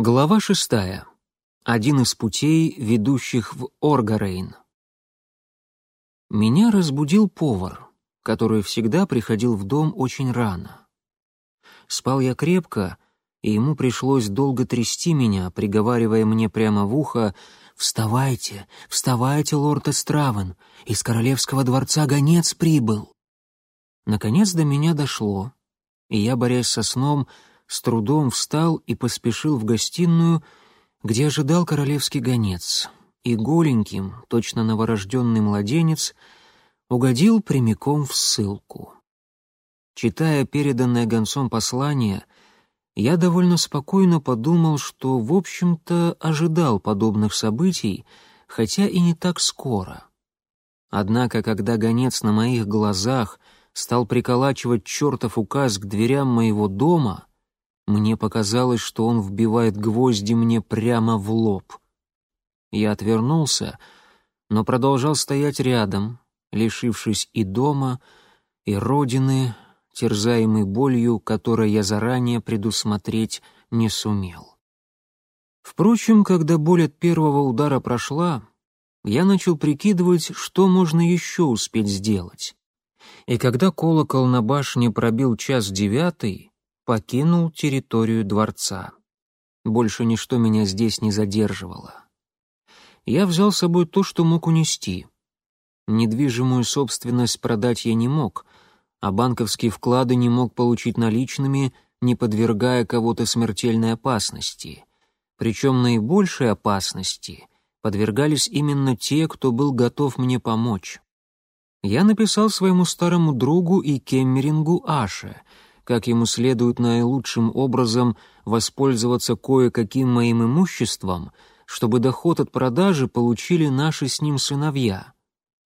Глава шестая. Один из путей, ведущих в Оргарейн. Меня разбудил повар, который всегда приходил в дом очень рано. Спал я крепко, и ему пришлось долго трясти меня, приговаривая мне прямо в ухо «Вставайте, вставайте, лорд Эстравен, из королевского дворца гонец прибыл». Наконец до меня дошло, и я, борясь со сном, с трудом встал и поспешил в гостиную, где ожидал королевский гонец, и голеньким, точно новорожденный младенец, угодил прямиком в ссылку. Читая переданное гонцом послание, я довольно спокойно подумал, что, в общем-то, ожидал подобных событий, хотя и не так скоро. Однако, когда гонец на моих глазах стал приколачивать чертов указ к дверям моего дома — мне показалось, что он вбивает гвозди мне прямо в лоб. Я отвернулся, но продолжал стоять рядом, лишившись и дома, и родины, терзаемой болью, которой я заранее предусмотреть не сумел. Впрочем, когда боль от первого удара прошла, я начал прикидывать, что можно еще успеть сделать. И когда колокол на башне пробил час девятый, покинул территорию дворца. Больше ничто меня здесь не задерживало. Я взял с собой то, что мог унести. Недвижимую собственность продать я не мог, а банковские вклады не мог получить наличными, не подвергая кого-то смертельной опасности. Причем наибольшей опасности подвергались именно те, кто был готов мне помочь. Я написал своему старому другу и кеммерингу Аше — как ему следует наилучшим образом воспользоваться кое-каким моим имуществом, чтобы доход от продажи получили наши с ним сыновья.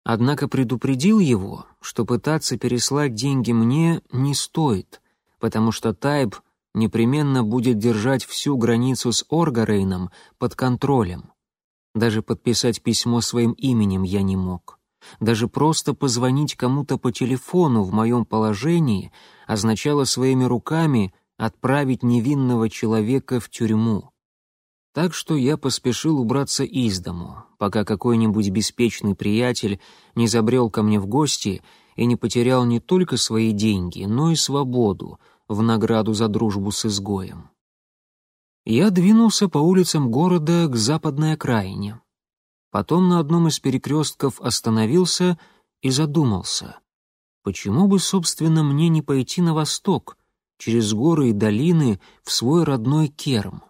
Однако предупредил его, что пытаться переслать деньги мне не стоит, потому что Тайб непременно будет держать всю границу с Оргарейном под контролем. Даже подписать письмо своим именем я не мог. Даже просто позвонить кому-то по телефону в моем положении означало своими руками отправить невинного человека в тюрьму. Так что я поспешил убраться из дому, пока какой-нибудь беспечный приятель не забрел ко мне в гости и не потерял не только свои деньги, но и свободу в награду за дружбу с изгоем. Я двинулся по улицам города к западной окраине. Потом на одном из перекрестков остановился и задумался. Почему бы, собственно, мне не пойти на восток, через горы и долины, в свой родной Керм?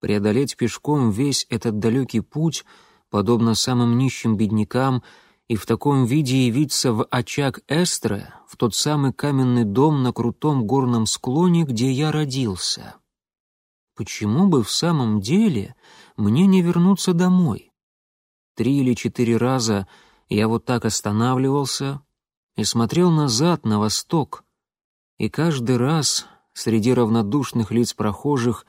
Преодолеть пешком весь этот далекий путь, подобно самым нищим беднякам, и в таком виде явиться в очаг Эстре, в тот самый каменный дом на крутом горном склоне, где я родился. Почему бы в самом деле мне не вернуться домой? Три или четыре раза я вот так останавливался и смотрел назад, на восток, и каждый раз среди равнодушных лиц прохожих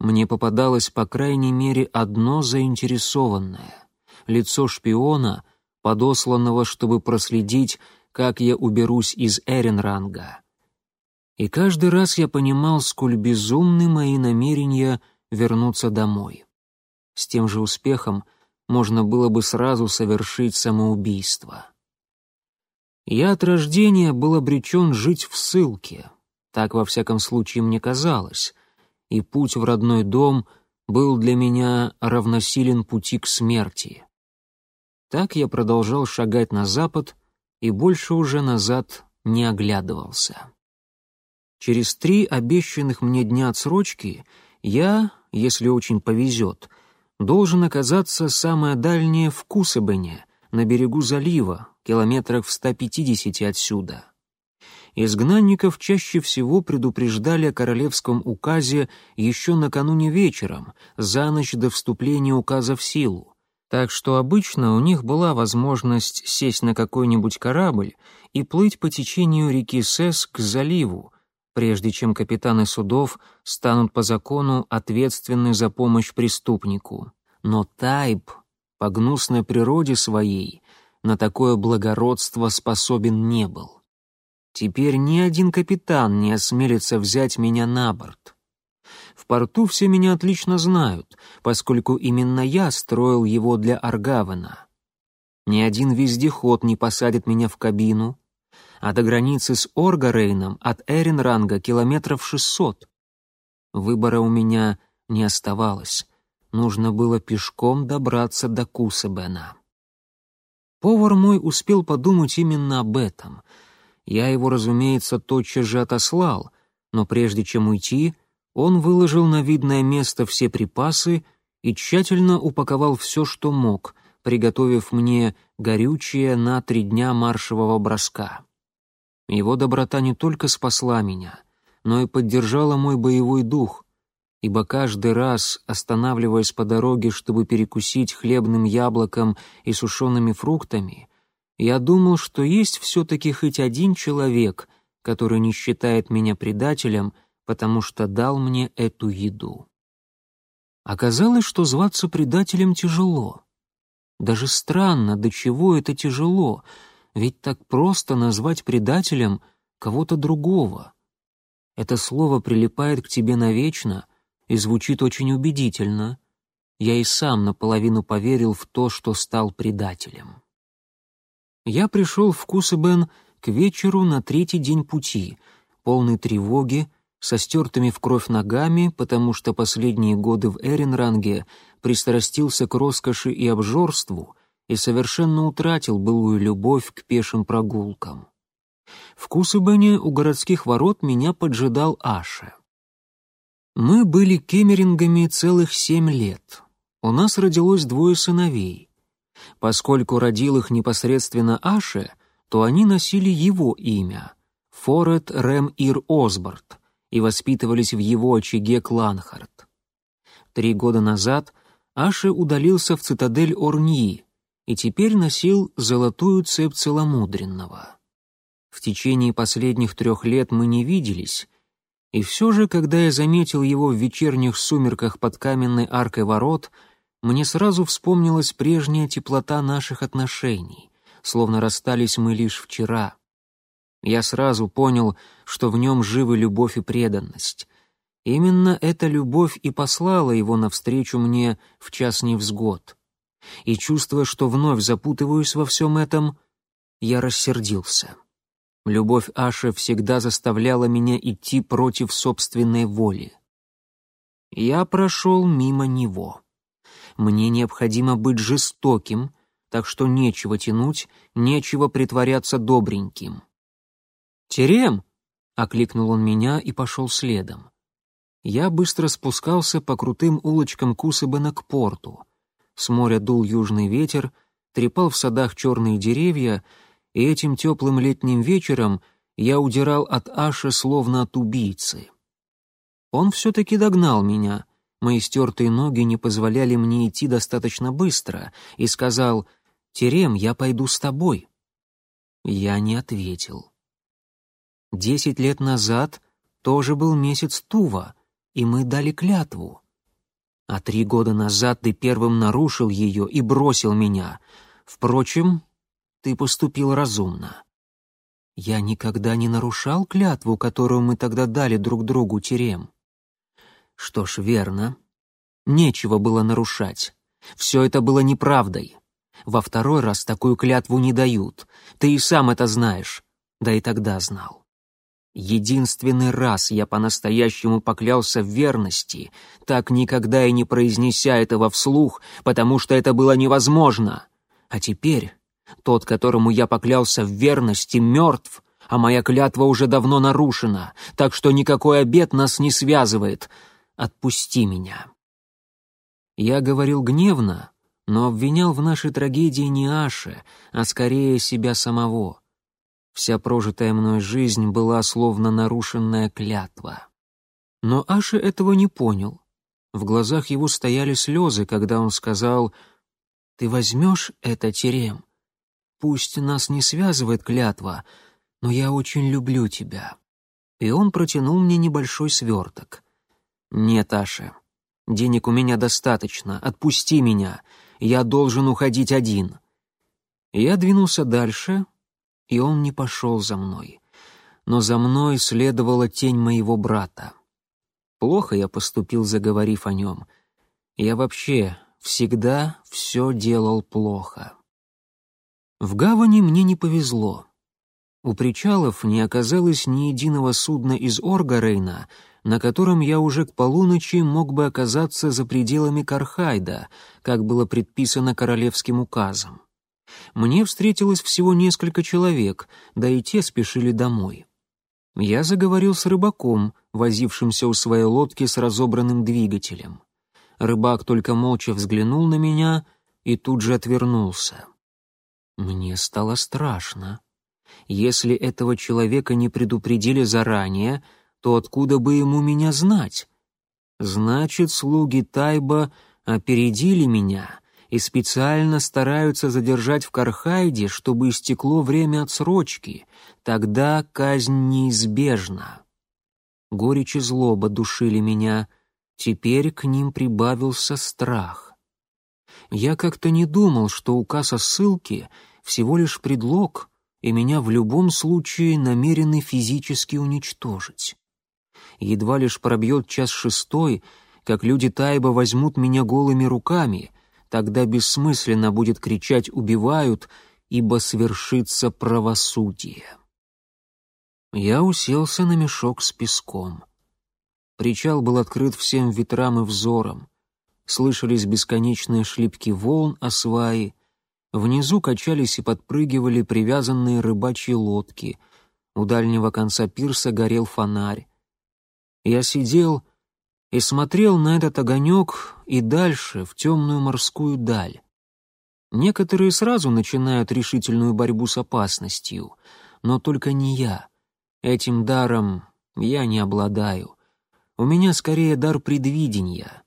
мне попадалось по крайней мере одно заинтересованное — лицо шпиона, подосланного, чтобы проследить, как я уберусь из Эренранга. И каждый раз я понимал, сколь безумны мои намерения вернуться домой. С тем же успехом — можно было бы сразу совершить самоубийство. Я от рождения был обречен жить в ссылке, так во всяком случае мне казалось, и путь в родной дом был для меня равносилен пути к смерти. Так я продолжал шагать на запад и больше уже назад не оглядывался. Через три обещанных мне дня отсрочки я, если очень повезет, должен оказаться самое дальнее в Кусабене, на берегу залива, километрах в 150 отсюда. Изгнанников чаще всего предупреждали о королевском указе еще накануне вечером, за ночь до вступления указа в силу. Так что обычно у них была возможность сесть на какой-нибудь корабль и плыть по течению реки Сес к заливу, прежде чем капитаны судов станут по закону ответственны за помощь преступнику. Но Тайп, по гнусной природе своей, на такое благородство способен не был. Теперь ни один капитан не осмелится взять меня на борт. В порту все меня отлично знают, поскольку именно я строил его для Аргавена. Ни один вездеход не посадит меня в кабину, а до границы с Оргарейном от Эренранга километров шестьсот. Выбора у меня не оставалось. Нужно было пешком добраться до Кусебена. Повар мой успел подумать именно об этом. Я его, разумеется, тотчас же отослал, но прежде чем уйти, он выложил на видное место все припасы и тщательно упаковал все, что мог, приготовив мне горючее на три дня маршевого броска. Его доброта не только спасла меня, но и поддержала мой боевой дух, ибо каждый раз, останавливаясь по дороге, чтобы перекусить хлебным яблоком и сушеными фруктами, я думал, что есть все-таки хоть один человек, который не считает меня предателем, потому что дал мне эту еду. Оказалось, что зваться предателем тяжело. Даже странно, до чего это тяжело, ведь так просто назвать предателем кого-то другого. Это слово прилипает к тебе навечно — и звучит очень убедительно. Я и сам наполовину поверил в то, что стал предателем. Я пришел в Кусебен к вечеру на третий день пути, полный тревоги, со стертыми в кровь ногами, потому что последние годы в Эренранге пристрастился к роскоши и обжорству и совершенно утратил былую любовь к пешим прогулкам. В Кусыбене у городских ворот меня поджидал Аша. Мы были кемерингами целых семь лет. У нас родилось двое сыновей. Поскольку родил их непосредственно Аше, то они носили его имя — Форет Рэм Ир Осборд, и воспитывались в его очаге Кланхард. Три года назад Аше удалился в цитадель Орньи и теперь носил золотую цепь целомудренного. В течение последних трех лет мы не виделись, и все же, когда я заметил его в вечерних сумерках под каменной аркой ворот, мне сразу вспомнилась прежняя теплота наших отношений, словно расстались мы лишь вчера. Я сразу понял, что в нем живы любовь и преданность. Именно эта любовь и послала его навстречу мне в час невзгод. И чувствуя, что вновь запутываюсь во всем этом, я рассердился. Любовь Аши всегда заставляла меня идти против собственной воли. Я прошел мимо него. Мне необходимо быть жестоким, так что нечего тянуть, нечего притворяться добреньким. «Терем!» — окликнул он меня и пошел следом. Я быстро спускался по крутым улочкам Кусыбена к порту. С моря дул южный ветер, трепал в садах черные деревья — и этим теплым летним вечером я удирал от Аши словно от убийцы. Он все-таки догнал меня, мои стертые ноги не позволяли мне идти достаточно быстро, и сказал «Терем, я пойду с тобой». Я не ответил. Десять лет назад тоже был месяц Тува, и мы дали клятву. А три года назад ты первым нарушил ее и бросил меня. Впрочем, ты поступил разумно. Я никогда не нарушал клятву, которую мы тогда дали друг другу, Терем. Что ж, верно. Нечего было нарушать. Все это было неправдой. Во второй раз такую клятву не дают. Ты и сам это знаешь. Да и тогда знал. Единственный раз я по-настоящему поклялся в верности, так никогда и не произнеся этого вслух, потому что это было невозможно. А теперь тот, которому я поклялся в верности, мертв, а моя клятва уже давно нарушена, так что никакой обет нас не связывает. Отпусти меня». Я говорил гневно, но обвинял в нашей трагедии не Аше, а скорее себя самого. Вся прожитая мной жизнь была словно нарушенная клятва. Но Аше этого не понял. В глазах его стояли слезы, когда он сказал «Ты возьмешь это, Терем? Пусть нас не связывает клятва, но я очень люблю тебя». И он протянул мне небольшой сверток. «Нет, Аша, денег у меня достаточно, отпусти меня, я должен уходить один». Я двинулся дальше, и он не пошел за мной. Но за мной следовала тень моего брата. Плохо я поступил, заговорив о нем. Я вообще всегда все делал плохо. В гавани мне не повезло. У причалов не оказалось ни единого судна из Оргарейна, на котором я уже к полуночи мог бы оказаться за пределами Кархайда, как было предписано королевским указом. Мне встретилось всего несколько человек, да и те спешили домой. Я заговорил с рыбаком, возившимся у своей лодки с разобранным двигателем. Рыбак только молча взглянул на меня и тут же отвернулся. Мне стало страшно. Если этого человека не предупредили заранее, то откуда бы ему меня знать? Значит, слуги Тайба опередили меня и специально стараются задержать в Кархайде, чтобы истекло время отсрочки. Тогда казнь неизбежна. Горечь и злоба душили меня, теперь к ним прибавился страх. Я как-то не думал, что указ о ссылке всего лишь предлог, и меня в любом случае намерены физически уничтожить. Едва лишь пробьет час шестой, как люди Тайба возьмут меня голыми руками, тогда бессмысленно будет кричать «убивают», ибо свершится правосудие. Я уселся на мешок с песком. Причал был открыт всем ветрам и взором. Слышались бесконечные шлепки волн о сваи. Внизу качались и подпрыгивали привязанные рыбачьи лодки. У дальнего конца пирса горел фонарь. Я сидел и смотрел на этот огонек и дальше, в темную морскую даль. Некоторые сразу начинают решительную борьбу с опасностью, но только не я. Этим даром я не обладаю. У меня скорее дар предвидения.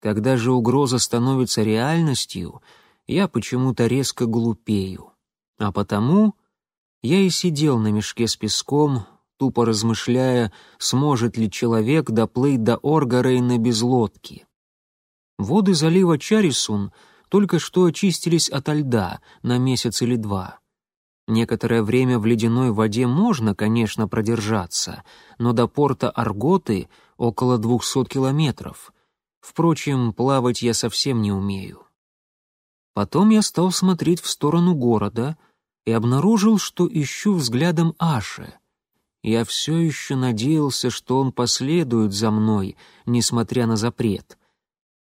Когда же угроза становится реальностью, я почему-то резко глупею. А потому я и сидел на мешке с песком, тупо размышляя, сможет ли человек доплыть до Оргарейна без лодки. Воды залива Чарисун только что очистились ото льда на месяц или два. Некоторое время в ледяной воде можно, конечно, продержаться, но до порта Арготы около двухсот километров. Впрочем, плавать я совсем не умею. Потом я стал смотреть в сторону города и обнаружил, что ищу взглядом Аши. Я все еще надеялся, что он последует за мной, несмотря на запрет.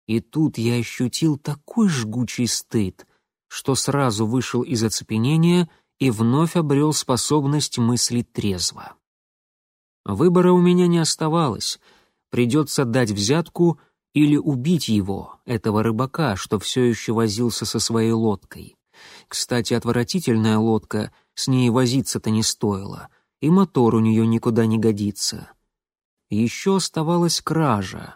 И тут я ощутил такой жгучий стыд, что сразу вышел из оцепенения и вновь обрел способность мыслить трезво. Выбора у меня не оставалось. Придется дать взятку или убить его, этого рыбака, что все еще возился со своей лодкой. Кстати, отвратительная лодка, с ней возиться-то не стоило — и мотор у нее никуда не годится. Еще оставалась кража.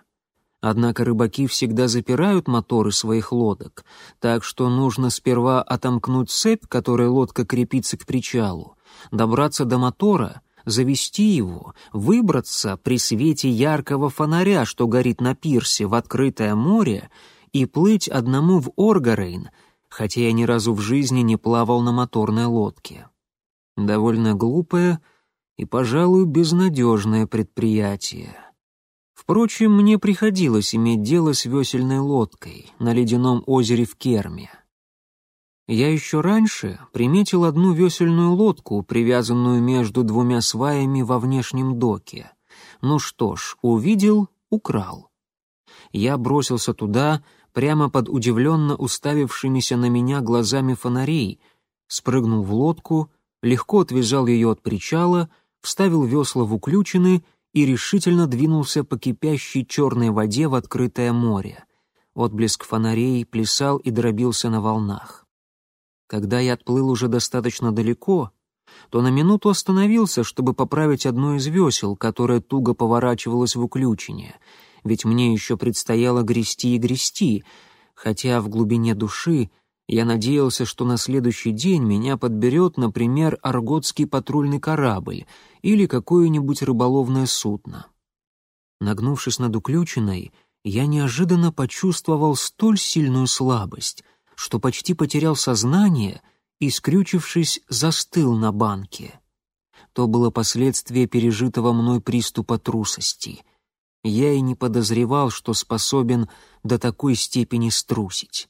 Однако рыбаки всегда запирают моторы своих лодок, так что нужно сперва отомкнуть цепь, которой лодка крепится к причалу, добраться до мотора, завести его, выбраться при свете яркого фонаря, что горит на пирсе, в открытое море, и плыть одному в Оргарейн, хотя я ни разу в жизни не плавал на моторной лодке. Довольно глупое и, пожалуй, безнадежное предприятие. Впрочем, мне приходилось иметь дело с весельной лодкой на ледяном озере в Керме. Я еще раньше приметил одну весельную лодку, привязанную между двумя сваями во внешнем доке. Ну что ж, увидел — украл. Я бросился туда, прямо под удивленно уставившимися на меня глазами фонарей, спрыгнул в лодку, легко отвязал ее от причала — вставил весла в уключины и решительно двинулся по кипящей черной воде в открытое море. Отблеск фонарей плясал и дробился на волнах. Когда я отплыл уже достаточно далеко, то на минуту остановился, чтобы поправить одно из весел, которое туго поворачивалось в уключине, ведь мне еще предстояло грести и грести, хотя в глубине души я надеялся, что на следующий день меня подберет, например, арготский патрульный корабль или какое-нибудь рыболовное судно. Нагнувшись над уключенной, я неожиданно почувствовал столь сильную слабость, что почти потерял сознание и, скрючившись, застыл на банке. То было последствие пережитого мной приступа трусости. Я и не подозревал, что способен до такой степени струсить.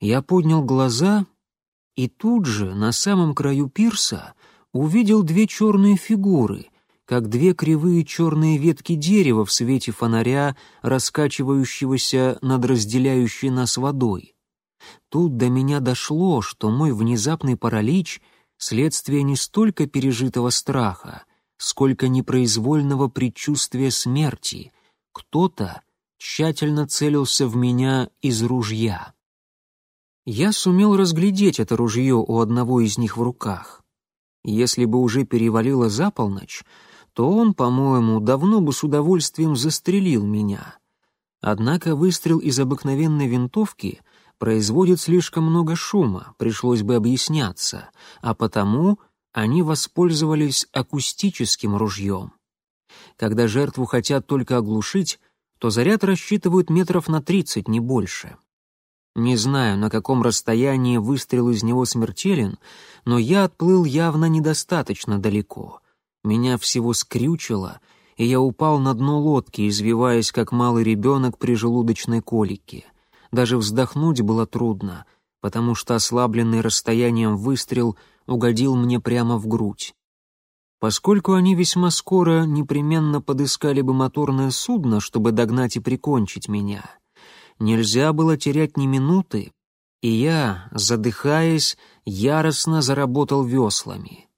Я поднял глаза и тут же, на самом краю пирса, увидел две черные фигуры, как две кривые черные ветки дерева в свете фонаря, раскачивающегося над разделяющей нас водой. Тут до меня дошло, что мой внезапный паралич — следствие не столько пережитого страха, сколько непроизвольного предчувствия смерти. Кто-то тщательно целился в меня из ружья. Я сумел разглядеть это ружье у одного из них в руках. Если бы уже перевалило за полночь, то он, по-моему, давно бы с удовольствием застрелил меня. Однако выстрел из обыкновенной винтовки производит слишком много шума, пришлось бы объясняться, а потому они воспользовались акустическим ружьем. Когда жертву хотят только оглушить, то заряд рассчитывают метров на тридцать, не больше. Не знаю, на каком расстоянии выстрел из него смертелен, но я отплыл явно недостаточно далеко. Меня всего скрючило, и я упал на дно лодки, извиваясь, как малый ребенок при желудочной колике. Даже вздохнуть было трудно, потому что ослабленный расстоянием выстрел угодил мне прямо в грудь. Поскольку они весьма скоро непременно подыскали бы моторное судно, чтобы догнать и прикончить меня — Нельзя было терять ни минуты, и я, задыхаясь, яростно заработал веслами.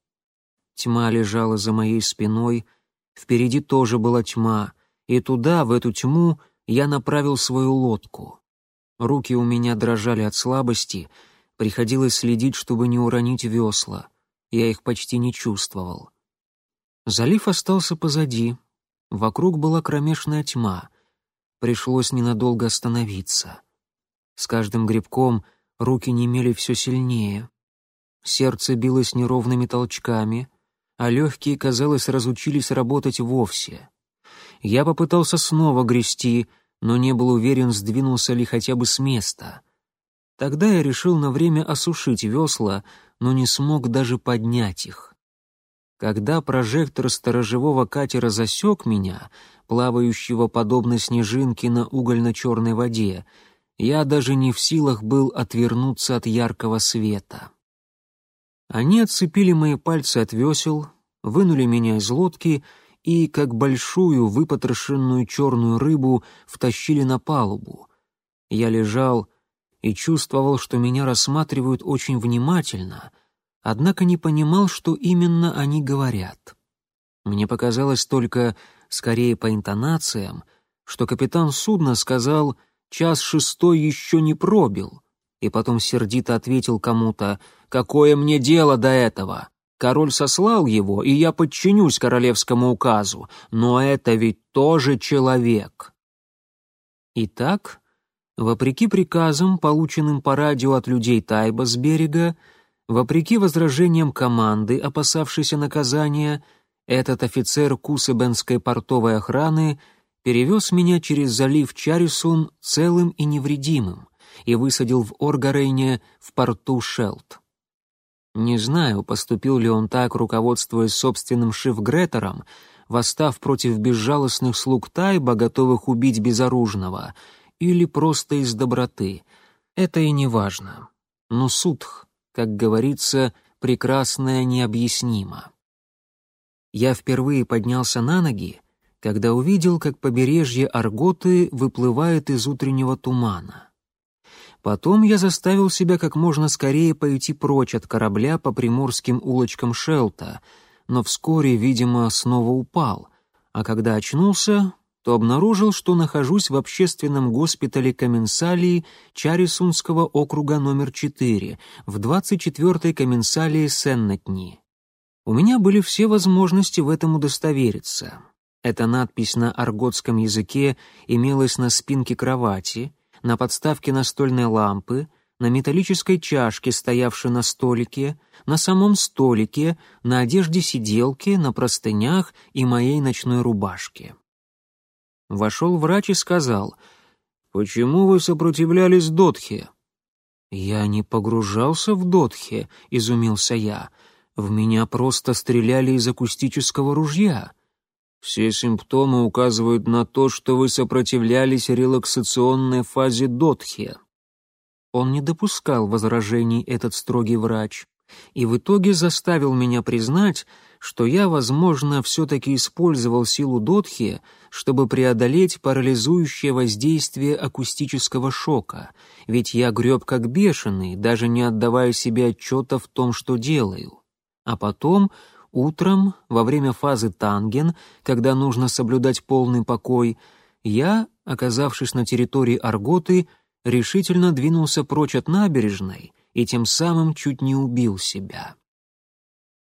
Тьма лежала за моей спиной, впереди тоже была тьма, и туда, в эту тьму, я направил свою лодку. Руки у меня дрожали от слабости, приходилось следить, чтобы не уронить весла. Я их почти не чувствовал. Залив остался позади. Вокруг была кромешная тьма — пришлось ненадолго остановиться. С каждым грибком руки немели все сильнее. Сердце билось неровными толчками, а легкие, казалось, разучились работать вовсе. Я попытался снова грести, но не был уверен, сдвинулся ли хотя бы с места. Тогда я решил на время осушить весла, но не смог даже поднять их. Когда прожектор сторожевого катера засек меня, плавающего подобно снежинке на угольно-черной воде, я даже не в силах был отвернуться от яркого света. Они отцепили мои пальцы от весел, вынули меня из лодки и, как большую выпотрошенную черную рыбу, втащили на палубу. Я лежал и чувствовал, что меня рассматривают очень внимательно, однако не понимал, что именно они говорят. Мне показалось только, скорее по интонациям, что капитан судна сказал «час шестой еще не пробил», и потом сердито ответил кому-то «Какое мне дело до этого? Король сослал его, и я подчинюсь королевскому указу, но это ведь тоже человек». Итак, вопреки приказам, полученным по радио от людей Тайба с берега, вопреки возражениям команды, опасавшейся наказания, этот офицер Кусебенской портовой охраны перевез меня через залив Чарисун целым и невредимым и высадил в Оргарейне в порту Шелт. Не знаю, поступил ли он так, руководствуясь собственным шифгретером, восстав против безжалостных слуг Тайба, готовых убить безоружного, или просто из доброты. Это и не важно. Но судх, как говорится, прекрасное необъяснимо. Я впервые поднялся на ноги, когда увидел, как побережье Арготы выплывает из утреннего тумана. Потом я заставил себя как можно скорее пойти прочь от корабля по приморским улочкам Шелта, но вскоре, видимо, снова упал, а когда очнулся, то обнаружил, что нахожусь в общественном госпитале Коменсалии Чарисунского округа номер 4, в 24-й Коменсалии Сеннетни. У меня были все возможности в этом удостовериться. Эта надпись на арготском языке имелась на спинке кровати, на подставке настольной лампы, на металлической чашке, стоявшей на столике, на самом столике, на одежде сиделки, на простынях и моей ночной рубашке. Вошел врач и сказал, «Почему вы сопротивлялись Дотхе?» «Я не погружался в Дотхе», — изумился я, — в меня просто стреляли из акустического ружья. Все симптомы указывают на то, что вы сопротивлялись релаксационной фазе дотхи. Он не допускал возражений, этот строгий врач, и в итоге заставил меня признать, что я, возможно, все-таки использовал силу дотхи, чтобы преодолеть парализующее воздействие акустического шока, ведь я греб как бешеный, даже не отдавая себе отчета в том, что делаю. А потом, утром, во время фазы танген, когда нужно соблюдать полный покой, я, оказавшись на территории Арготы, решительно двинулся прочь от набережной и тем самым чуть не убил себя.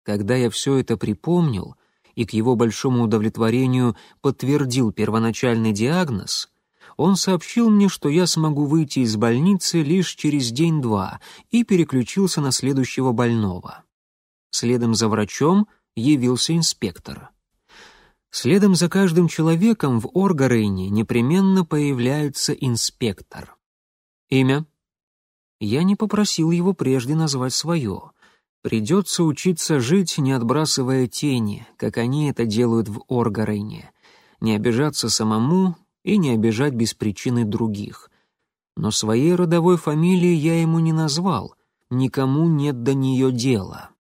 Когда я все это припомнил и к его большому удовлетворению подтвердил первоначальный диагноз, он сообщил мне, что я смогу выйти из больницы лишь через день-два и переключился на следующего больного. Следом за врачом явился инспектор. Следом за каждым человеком в Оргарейне непременно появляется инспектор. Имя? Я не попросил его прежде назвать свое. Придется учиться жить, не отбрасывая тени, как они это делают в Оргарейне. Не обижаться самому и не обижать без причины других. Но своей родовой фамилии я ему не назвал, никому нет до нее дела.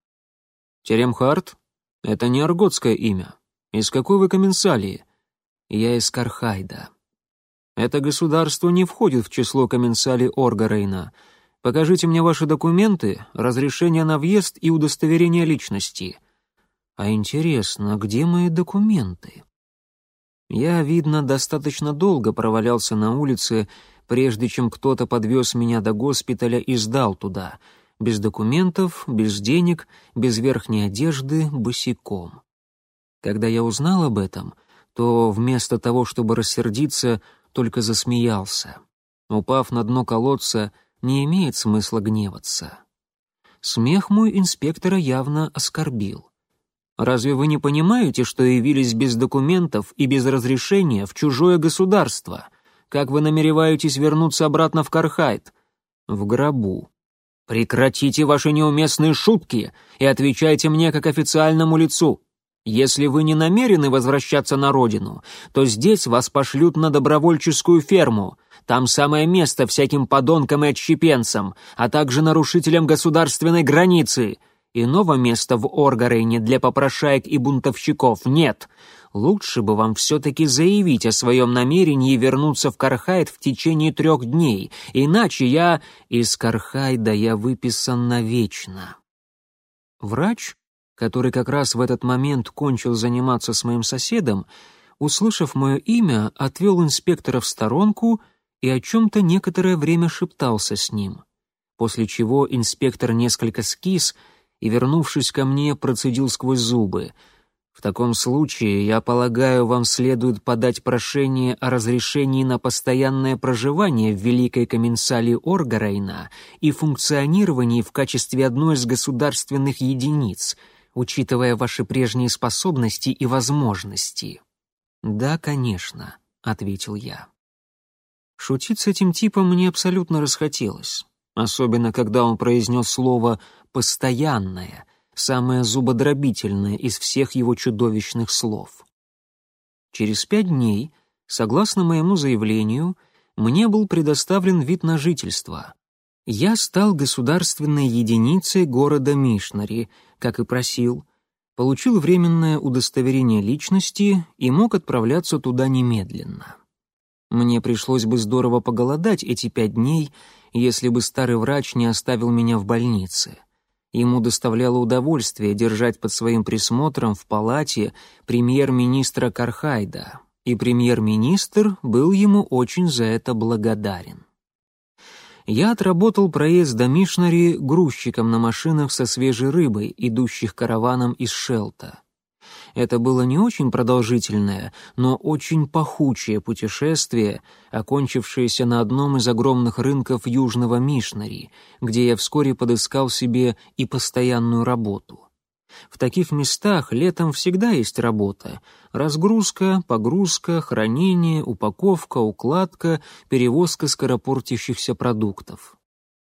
Теремхарт? Это не арготское имя. Из какой вы комменсалии? Я из Кархайда. Это государство не входит в число комменсалий Оргарейна. Покажите мне ваши документы, разрешение на въезд и удостоверение личности. А интересно, где мои документы? Я, видно, достаточно долго провалялся на улице, прежде чем кто-то подвез меня до госпиталя и сдал туда. Без документов, без денег, без верхней одежды, босиком. Когда я узнал об этом, то вместо того, чтобы рассердиться, только засмеялся. Упав на дно колодца, не имеет смысла гневаться. Смех мой инспектора явно оскорбил. Разве вы не понимаете, что явились без документов и без разрешения в чужое государство? Как вы намереваетесь вернуться обратно в Кархайт? В гробу. Прекратите ваши неуместные шутки и отвечайте мне как официальному лицу. Если вы не намерены возвращаться на родину, то здесь вас пошлют на добровольческую ферму. Там самое место всяким подонкам и отщепенцам, а также нарушителям государственной границы. Иного места в Оргарейне для попрошаек и бунтовщиков нет. Лучше бы вам все-таки заявить о своем намерении вернуться в Кархайд в течение трех дней, иначе я... Из Кархайда я выписан навечно. Врач который как раз в этот момент кончил заниматься с моим соседом, услышав мое имя, отвел инспектора в сторонку и о чем-то некоторое время шептался с ним. После чего инспектор несколько скис и, вернувшись ко мне, процедил сквозь зубы — в таком случае, я полагаю, вам следует подать прошение о разрешении на постоянное проживание в Великой Комменсалии Оргарейна и функционировании в качестве одной из государственных единиц — учитывая ваши прежние способности и возможности». «Да, конечно», — ответил я. Шутить с этим типом мне абсолютно расхотелось, особенно когда он произнес слово «постоянное», самое зубодробительное из всех его чудовищных слов. Через пять дней, согласно моему заявлению, мне был предоставлен вид на жительство. Я стал государственной единицей города Мишнари, как и просил, получил временное удостоверение личности и мог отправляться туда немедленно. Мне пришлось бы здорово поголодать эти пять дней, если бы старый врач не оставил меня в больнице. Ему доставляло удовольствие держать под своим присмотром в палате премьер-министра Кархайда, и премьер-министр был ему очень за это благодарен я отработал проезд до Мишнари грузчиком на машинах со свежей рыбой, идущих караваном из Шелта. Это было не очень продолжительное, но очень пахучее путешествие, окончившееся на одном из огромных рынков южного Мишнари, где я вскоре подыскал себе и постоянную работу. В таких местах летом всегда есть работа. Разгрузка, погрузка, хранение, упаковка, укладка, перевозка скоропортящихся продуктов.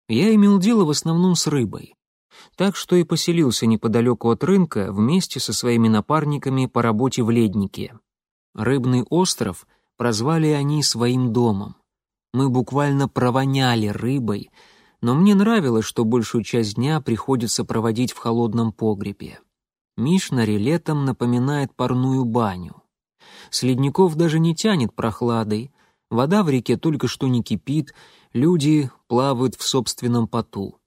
Я имел дело в основном с рыбой. Так что и поселился неподалеку от рынка вместе со своими напарниками по работе в леднике. Рыбный остров прозвали они своим домом. Мы буквально провоняли рыбой, но мне нравилось, что большую часть дня приходится проводить в холодном погребе. Мишнари летом напоминает парную баню. С ледников даже не тянет прохладой, вода в реке только что не кипит, люди плавают в собственном поту.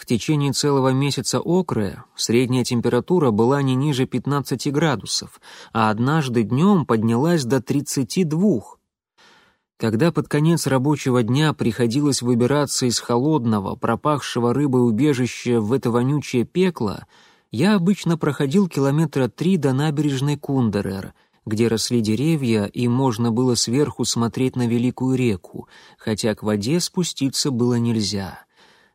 В течение целого месяца окры средняя температура была не ниже 15 градусов, а однажды днем поднялась до 32. Когда под конец рабочего дня приходилось выбираться из холодного, пропахшего рыбой убежища в это вонючее пекло, я обычно проходил километра три до набережной Кундерер, где росли деревья и можно было сверху смотреть на великую реку, хотя к воде спуститься было нельзя.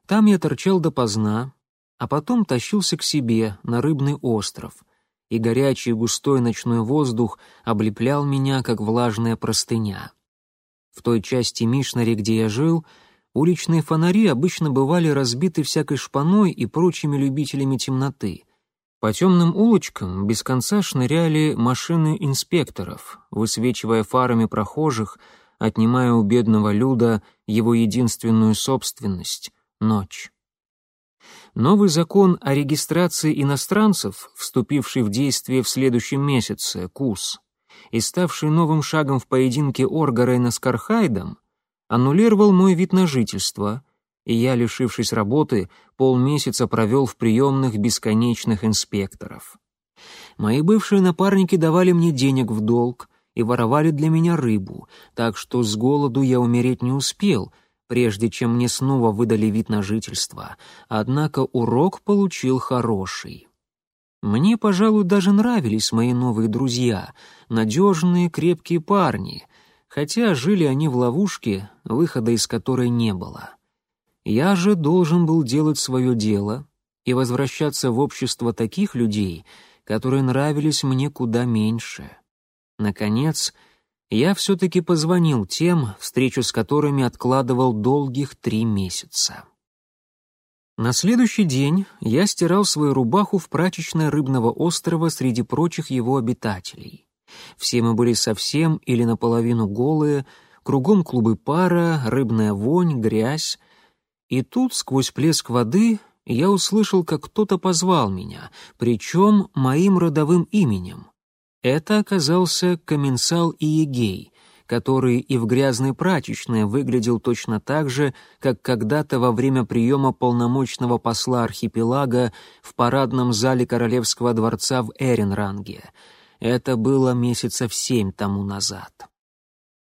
Там я торчал допоздна, а потом тащился к себе на рыбный остров, и горячий густой ночной воздух облеплял меня, как влажная простыня. В той части Мишнари, где я жил, уличные фонари обычно бывали разбиты всякой шпаной и прочими любителями темноты. По темным улочкам без конца шныряли машины инспекторов, высвечивая фарами прохожих, отнимая у бедного Люда его единственную собственность ночь. Новый закон о регистрации иностранцев, вступивший в действие в следующем месяце, КУС, и ставший новым шагом в поединке Оргарейна с Кархайдом, аннулировал мой вид на жительство, и я, лишившись работы, полмесяца провел в приемных бесконечных инспекторов. Мои бывшие напарники давали мне денег в долг и воровали для меня рыбу, так что с голоду я умереть не успел — прежде чем мне снова выдали вид на жительство, однако урок получил хороший. Мне, пожалуй, даже нравились мои новые друзья, надежные, крепкие парни, хотя жили они в ловушке, выхода из которой не было. Я же должен был делать свое дело и возвращаться в общество таких людей, которые нравились мне куда меньше. Наконец, я все-таки позвонил тем, встречу с которыми откладывал долгих три месяца. На следующий день я стирал свою рубаху в прачечной рыбного острова среди прочих его обитателей. Все мы были совсем или наполовину голые, кругом клубы пара, рыбная вонь, грязь. И тут, сквозь плеск воды, я услышал, как кто-то позвал меня, причем моим родовым именем — это оказался комменсал Иегей, который и в грязной прачечной выглядел точно так же, как когда-то во время приема полномочного посла архипелага в парадном зале Королевского дворца в Эренранге. Это было месяцев семь тому назад.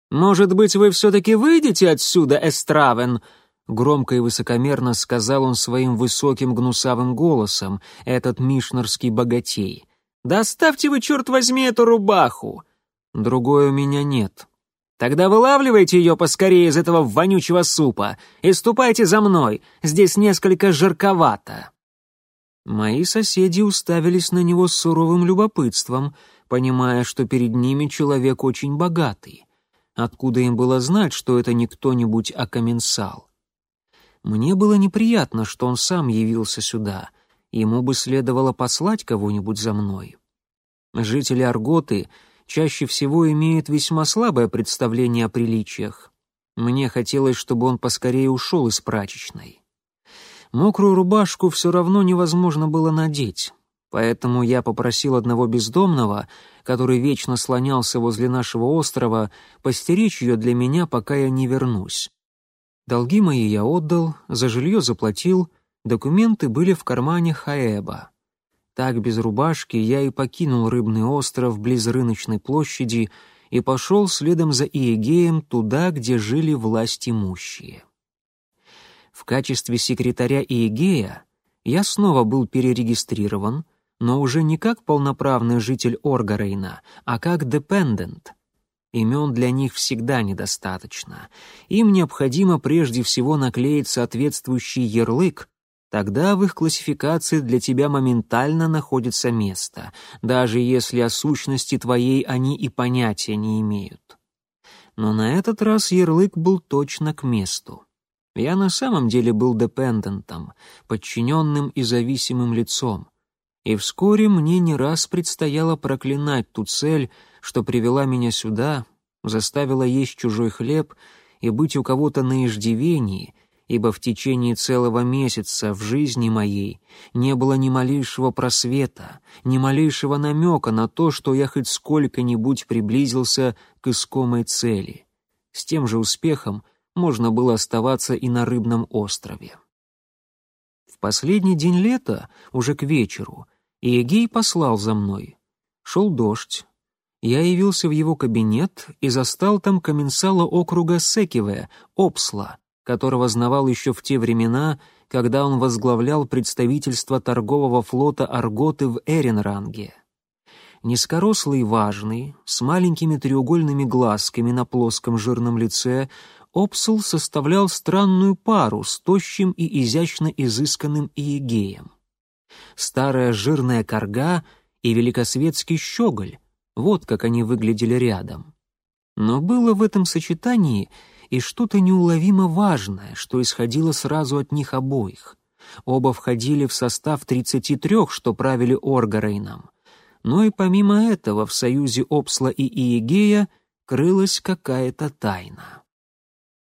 «Может быть, вы все-таки выйдете отсюда, Эстравен?» Громко и высокомерно сказал он своим высоким гнусавым голосом, этот мишнерский богатей. «Да оставьте вы, черт возьми, эту рубаху!» «Другой у меня нет». «Тогда вылавливайте ее поскорее из этого вонючего супа и ступайте за мной, здесь несколько жарковато». Мои соседи уставились на него с суровым любопытством, понимая, что перед ними человек очень богатый. Откуда им было знать, что это не кто-нибудь, а комменсал? Мне было неприятно, что он сам явился сюда, ему бы следовало послать кого-нибудь за мной. Жители Арготы чаще всего имеют весьма слабое представление о приличиях. Мне хотелось, чтобы он поскорее ушел из прачечной. Мокрую рубашку все равно невозможно было надеть, поэтому я попросил одного бездомного, который вечно слонялся возле нашего острова, постеречь ее для меня, пока я не вернусь. Долги мои я отдал, за жилье заплатил, Документы были в кармане Хаэба. Так, без рубашки, я и покинул рыбный остров близ рыночной площади и пошел следом за Иегеем туда, где жили власть имущие. В качестве секретаря Иегея я снова был перерегистрирован, но уже не как полноправный житель Оргарейна, а как депендент. Имен для них всегда недостаточно. Им необходимо прежде всего наклеить соответствующий ярлык, Тогда в их классификации для тебя моментально находится место, даже если о сущности твоей они и понятия не имеют. Но на этот раз ярлык был точно к месту. Я на самом деле был депендентом, подчиненным и зависимым лицом. И вскоре мне не раз предстояло проклинать ту цель, что привела меня сюда, заставила есть чужой хлеб и быть у кого-то на иждивении, ибо в течение целого месяца в жизни моей не было ни малейшего просвета, ни малейшего намека на то, что я хоть сколько-нибудь приблизился к искомой цели. С тем же успехом можно было оставаться и на рыбном острове. В последний день лета, уже к вечеру, Иегей послал за мной. Шел дождь. Я явился в его кабинет и застал там комменсала округа Секиве, Опсла, которого знавал еще в те времена, когда он возглавлял представительство торгового флота Арготы в Эренранге. Низкорослый важный, с маленькими треугольными глазками на плоском жирном лице, Опсл составлял странную пару с тощим и изящно изысканным иегеем. Старая жирная корга и великосветский щеголь — вот как они выглядели рядом. Но было в этом сочетании и что-то неуловимо важное, что исходило сразу от них обоих. Оба входили в состав 33, что правили Оргарейном. Но и помимо этого в союзе Опсла и Иегея крылась какая-то тайна.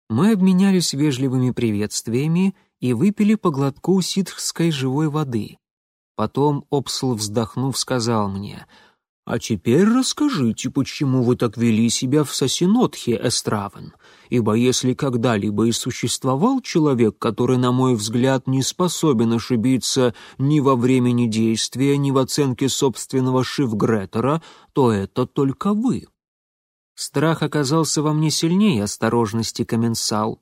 Мы обменялись вежливыми приветствиями и выпили по глотку ситхской живой воды. Потом Опсл, вздохнув, сказал мне, «А теперь расскажите, почему вы так вели себя в Сосинотхе, Эстравен? Ибо если когда-либо и существовал человек, который, на мой взгляд, не способен ошибиться ни во времени действия, ни в оценке собственного Шифгретера, то это только вы». Страх оказался во мне сильнее осторожности, Коменсал.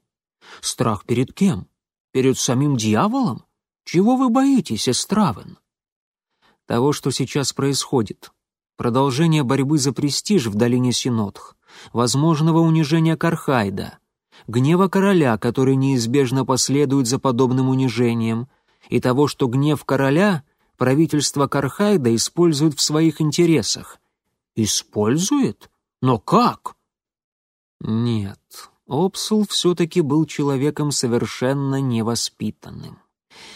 Страх перед кем? Перед самим дьяволом? Чего вы боитесь, Эстравен? Того, что сейчас происходит. Продолжение борьбы за престиж в долине Синотх, возможного унижения Кархайда, гнева короля, который неизбежно последует за подобным унижением, и того, что гнев короля правительство Кархайда использует в своих интересах. Использует? Но как? Нет, Опсул все-таки был человеком совершенно невоспитанным.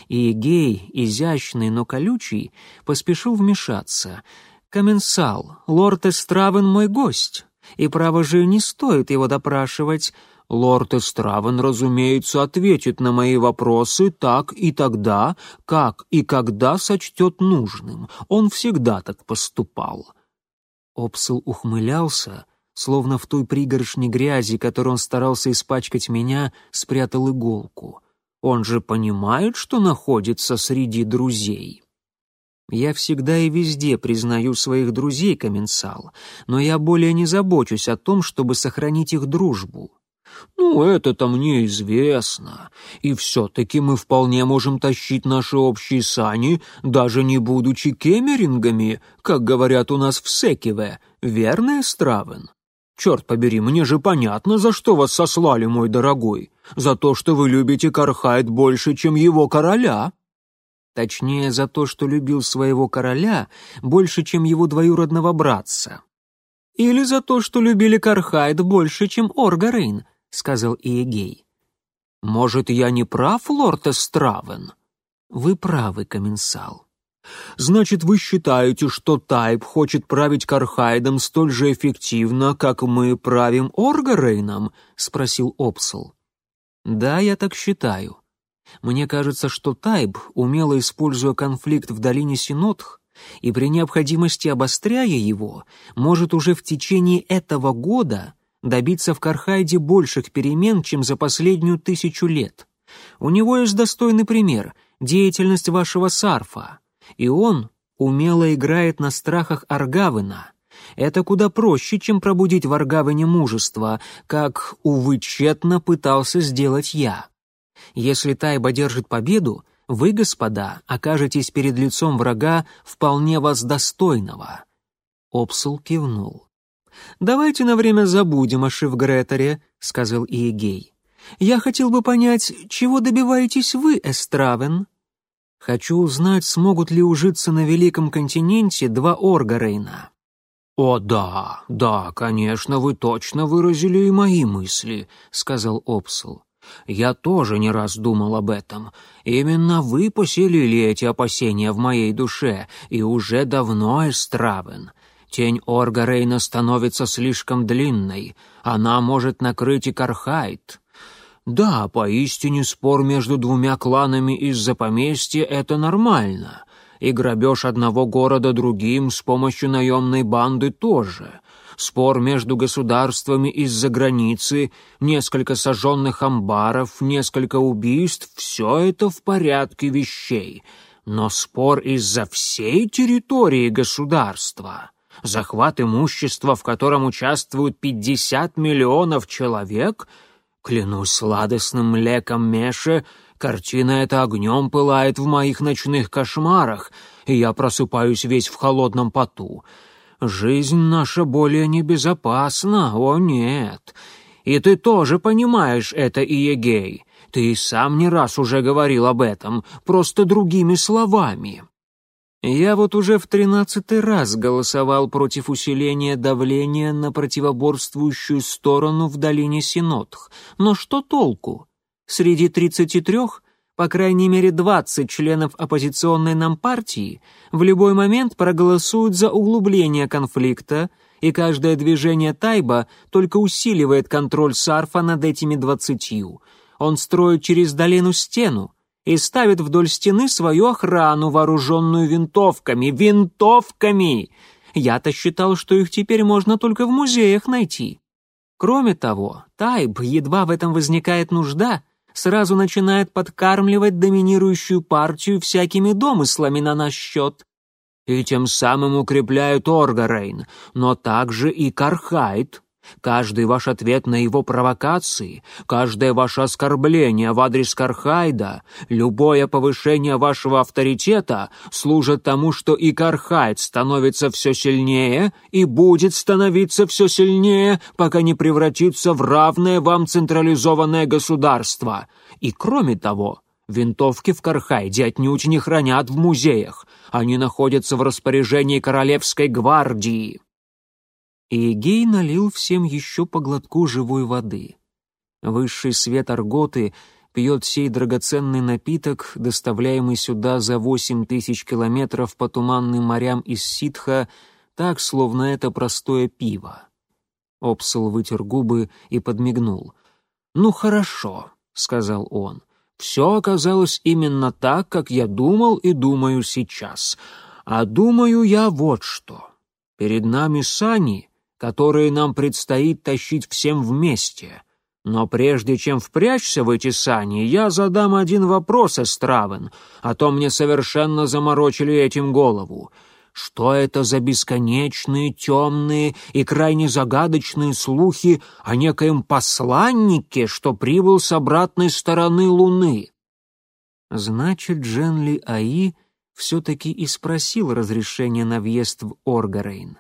И Гей, изящный, но колючий, поспешил вмешаться. «Коменсал, лорд Эстравен мой гость, и, право же, не стоит его допрашивать. Лорд Эстравен, разумеется, ответит на мои вопросы так и тогда, как и когда сочтет нужным. Он всегда так поступал. Опсел ухмылялся, словно в той пригоршне грязи, которой он старался испачкать меня, спрятал иголку. Он же понимает, что находится среди друзей. Я всегда и везде признаю своих друзей, Коменсал, но я более не забочусь о том, чтобы сохранить их дружбу. «Ну, это-то мне известно. И все-таки мы вполне можем тащить наши общие сани, даже не будучи кемерингами, как говорят у нас в Секиве, верно, Эстравен? Черт побери, мне же понятно, за что вас сослали, мой дорогой. За то, что вы любите Кархайт больше, чем его короля». Точнее, за то, что любил своего короля больше, чем его двоюродного братца. Или за то, что любили Кархайт больше, чем Оргарейн, — сказал Иегей. «Может, я не прав, лорд Эстравен?» «Вы правы, Коменсал». «Значит, вы считаете, что Тайп хочет править Кархайдом столь же эффективно, как мы правим Оргарейном?» — спросил Опсал. «Да, я так считаю. Мне кажется, что Тайб, умело используя конфликт в долине Синотх, и при необходимости обостряя его, может уже в течение этого года добиться в Кархайде больших перемен, чем за последнюю тысячу лет. У него есть достойный пример — деятельность вашего Сарфа. И он умело играет на страхах Аргавына. Это куда проще, чем пробудить в Аргавыне мужество, как, увы, тщетно пытался сделать я. Если Тайба держит победу, вы, господа, окажетесь перед лицом врага вполне вас достойного». Опсул кивнул. «Давайте на время забудем о Шифгретере», — сказал Иегей. «Я хотел бы понять, чего добиваетесь вы, Эстравен?» «Хочу узнать, смогут ли ужиться на Великом континенте два Оргарейна». «О да, да, конечно, вы точно выразили и мои мысли», — сказал Опсул. «Я тоже не раз думал об этом. Именно вы поселили эти опасения в моей душе, и уже давно, Эстравен. Тень Орга Рейна становится слишком длинной. Она может накрыть и Кархайт. Да, поистине спор между двумя кланами из-за поместья — это нормально. И грабеж одного города другим с помощью наемной банды тоже. Спор между государствами из-за границы, несколько сожженных амбаров, несколько убийств — все это в порядке вещей. Но спор из-за всей территории государства захват имущества, в котором участвуют 50 миллионов человек, клянусь сладостным млеком Меше, картина эта огнем пылает в моих ночных кошмарах, и я просыпаюсь весь в холодном поту. Жизнь наша более небезопасна, о нет. И ты тоже понимаешь это, Иегей. Ты сам не раз уже говорил об этом, просто другими словами. Я вот уже в тринадцатый раз голосовал против усиления давления на противоборствующую сторону в долине Синотх. Но что толку? Среди тридцати трех, по крайней мере двадцать членов оппозиционной нам партии в любой момент проголосуют за углубление конфликта, и каждое движение Тайба только усиливает контроль Сарфа над этими двадцатью. Он строит через долину стену, и ставит вдоль стены свою охрану, вооруженную винтовками. Винтовками! Я-то считал, что их теперь можно только в музеях найти. Кроме того, Тайб, едва в этом возникает нужда, сразу начинает подкармливать доминирующую партию всякими домыслами на наш счет. И тем самым укрепляют Оргарейн, но также и Кархайт, Каждый ваш ответ на его провокации, каждое ваше оскорбление в адрес Кархайда, любое повышение вашего авторитета служат тому, что и Кархайд становится все сильнее и будет становиться все сильнее, пока не превратится в равное вам централизованное государство. И кроме того, винтовки в Кархайде отнюдь не хранят в музеях, они находятся в распоряжении Королевской гвардии и Гей налил всем еще по глотку живой воды. Высший свет Арготы пьет сей драгоценный напиток, доставляемый сюда за восемь тысяч километров по туманным морям из Ситха, так, словно это простое пиво. Опсел вытер губы и подмигнул. «Ну хорошо», — сказал он. «Все оказалось именно так, как я думал и думаю сейчас. А думаю я вот что. Перед нами сани, которые нам предстоит тащить всем вместе. Но прежде чем впрячься в эти сани, я задам один вопрос, Эстравен, а то мне совершенно заморочили этим голову. Что это за бесконечные, темные и крайне загадочные слухи о некоем посланнике, что прибыл с обратной стороны Луны? Значит, Дженли Аи все-таки и спросил разрешения на въезд в Оргарейн.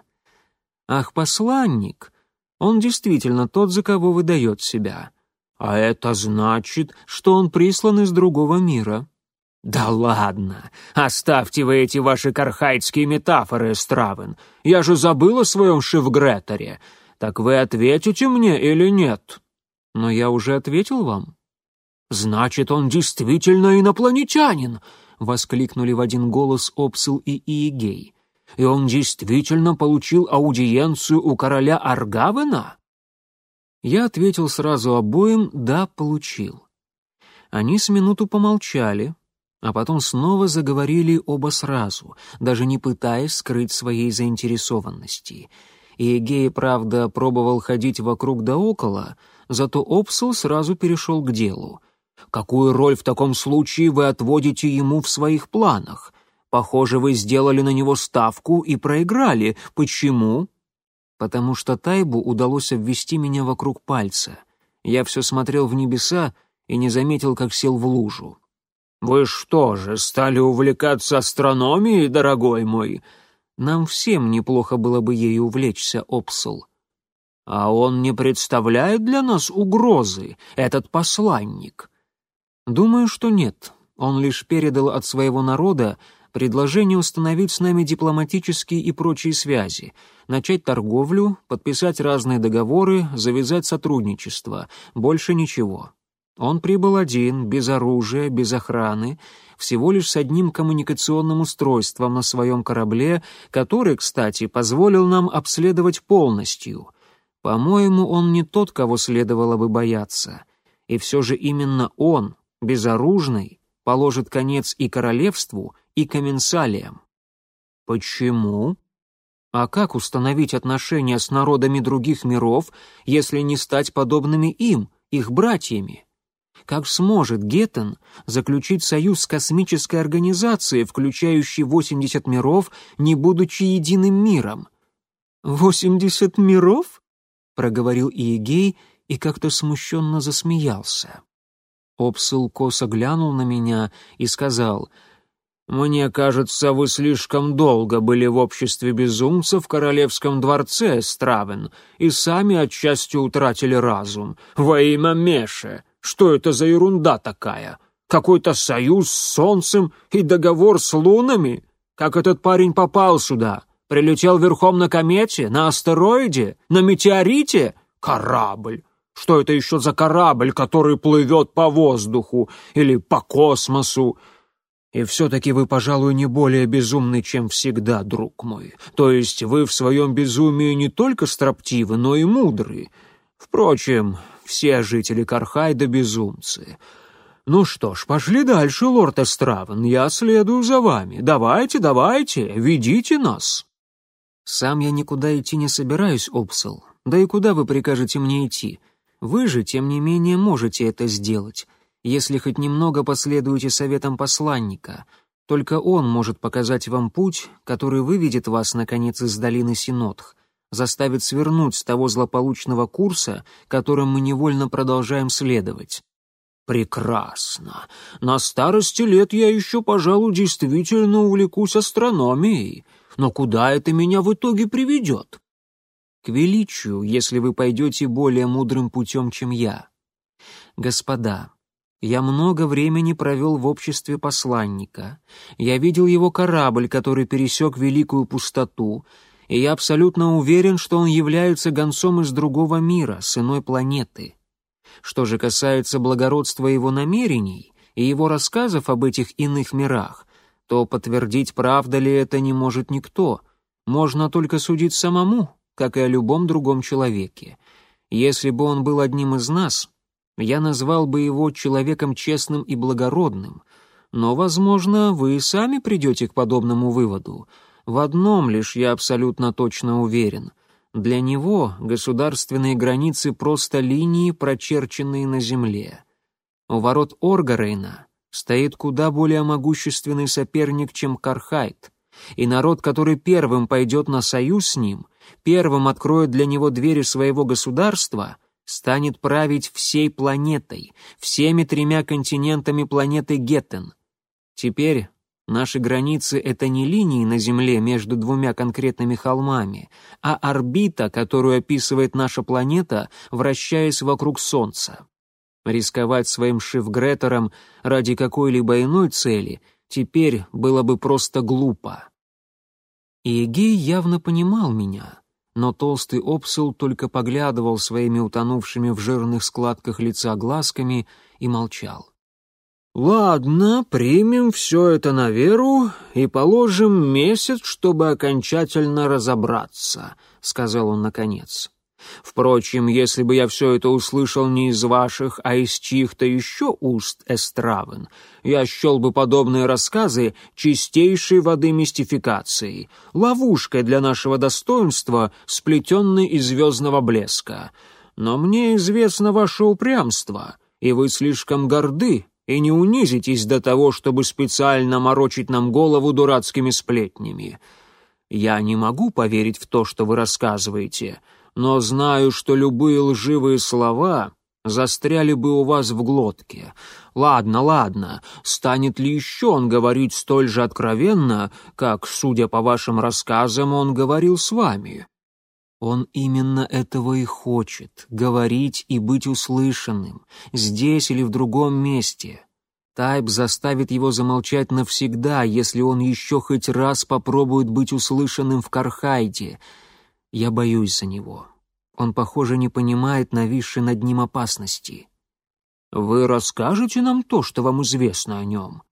Ах, посланник! Он действительно тот, за кого выдает себя. А это значит, что он прислан из другого мира. «Да ладно! Оставьте вы эти ваши кархайдские метафоры, Стравен. Я же забыл о своем Шивгреторе. Так вы ответите мне или нет?» «Но я уже ответил вам». «Значит, он действительно инопланетянин!» — воскликнули в один голос Опсел и Иегей и он действительно получил аудиенцию у короля Аргавена? Я ответил сразу обоим «да, получил». Они с минуту помолчали, а потом снова заговорили оба сразу, даже не пытаясь скрыть своей заинтересованности. И Эгей, правда, пробовал ходить вокруг да около, зато Опсел сразу перешел к делу. «Какую роль в таком случае вы отводите ему в своих планах? Похоже, вы сделали на него ставку и проиграли. Почему? Потому что Тайбу удалось обвести меня вокруг пальца. Я все смотрел в небеса и не заметил, как сел в лужу. «Вы что же, стали увлекаться астрономией, дорогой мой?» «Нам всем неплохо было бы ею увлечься, Опсел». «А он не представляет для нас угрозы, этот посланник?» «Думаю, что нет. Он лишь передал от своего народа предложение установить с нами дипломатические и прочие связи, начать торговлю, подписать разные договоры, завязать сотрудничество. Больше ничего. Он прибыл один, без оружия, без охраны, всего лишь с одним коммуникационным устройством на своем корабле, который, кстати, позволил нам обследовать полностью. По-моему, он не тот, кого следовало бы бояться. И все же именно он, безоружный, положит конец и королевству, и комменсалиям. Почему? А как установить отношения с народами других миров, если не стать подобными им, их братьями? Как сможет Геттен заключить союз с космической организацией, включающей 80 миров, не будучи единым миром? «Восемьдесят миров?» — проговорил Иегей и как-то смущенно засмеялся. Обсыл косо глянул на меня и сказал, «Мне кажется, вы слишком долго были в обществе безумцев в королевском дворце, Стравен, и сами отчасти утратили разум. Во имя Меше! Что это за ерунда такая? Какой-то союз с солнцем и договор с лунами? Как этот парень попал сюда? Прилетел верхом на комете, на астероиде, на метеорите? Корабль! Что это еще за корабль, который плывет по воздуху или по космосу? И все-таки вы, пожалуй, не более безумны, чем всегда, друг мой. То есть вы в своем безумии не только строптивы, но и мудры. Впрочем, все жители Кархайда безумцы. Ну что ж, пошли дальше, лорд Эстравен, я следую за вами. Давайте, давайте, ведите нас. Сам я никуда идти не собираюсь, Опсел. Да и куда вы прикажете мне идти? Вы же, тем не менее, можете это сделать, если хоть немного последуете советам посланника. Только он может показать вам путь, который выведет вас, наконец, из долины Синотх заставит свернуть с того злополучного курса, которым мы невольно продолжаем следовать. Прекрасно. На старости лет я еще, пожалуй, действительно увлекусь астрономией. Но куда это меня в итоге приведет? К величию, если вы пойдете более мудрым путем, чем я. Господа, я много времени провел в обществе посланника. Я видел его корабль, который пересек великую пустоту, и я абсолютно уверен, что он является гонцом из другого мира, с иной планеты. Что же касается благородства его намерений и его рассказов об этих иных мирах, то подтвердить, правда ли это, не может никто. Можно только судить самому, как и о любом другом человеке. Если бы он был одним из нас, я назвал бы его человеком честным и благородным, но, возможно, вы сами придете к подобному выводу — в одном лишь я абсолютно точно уверен. Для него государственные границы просто линии, прочерченные на земле. У ворот Оргарейна стоит куда более могущественный соперник, чем Кархайт, и народ, который первым пойдет на союз с ним, первым откроет для него двери своего государства, станет править всей планетой, всеми тремя континентами планеты Геттен. Теперь Наши границы — это не линии на Земле между двумя конкретными холмами, а орбита, которую описывает наша планета, вращаясь вокруг Солнца. Рисковать своим шифгретером ради какой-либо иной цели теперь было бы просто глупо. И явно понимал меня, но толстый Опсел только поглядывал своими утонувшими в жирных складках лица глазками и молчал. «Ладно, примем все это на веру и положим месяц, чтобы окончательно разобраться», — сказал он наконец. «Впрочем, если бы я все это услышал не из ваших, а из чьих-то еще уст, Эстравен, я счел бы подобные рассказы чистейшей воды мистификацией, ловушкой для нашего достоинства, сплетенной из звездного блеска. Но мне известно ваше упрямство, и вы слишком горды, и не унизитесь до того, чтобы специально морочить нам голову дурацкими сплетнями. Я не могу поверить в то, что вы рассказываете, но знаю, что любые лживые слова застряли бы у вас в глотке. Ладно, ладно, станет ли еще он говорить столь же откровенно, как, судя по вашим рассказам, он говорил с вами? Он именно этого и хочет — говорить и быть услышанным, здесь или в другом месте. Тайп заставит его замолчать навсегда, если он еще хоть раз попробует быть услышанным в Кархайде. Я боюсь за него. Он, похоже, не понимает нависшей над ним опасности. Вы расскажете нам то, что вам известно о нем?»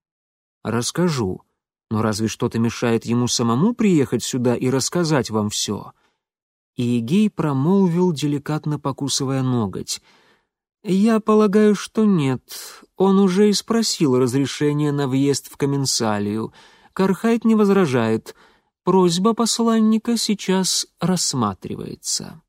«Расскажу. Но разве что-то мешает ему самому приехать сюда и рассказать вам все?» И Гей промолвил, деликатно покусывая ноготь. «Я полагаю, что нет. Он уже и спросил разрешения на въезд в Коменсалию. Кархайт не возражает. Просьба посланника сейчас рассматривается».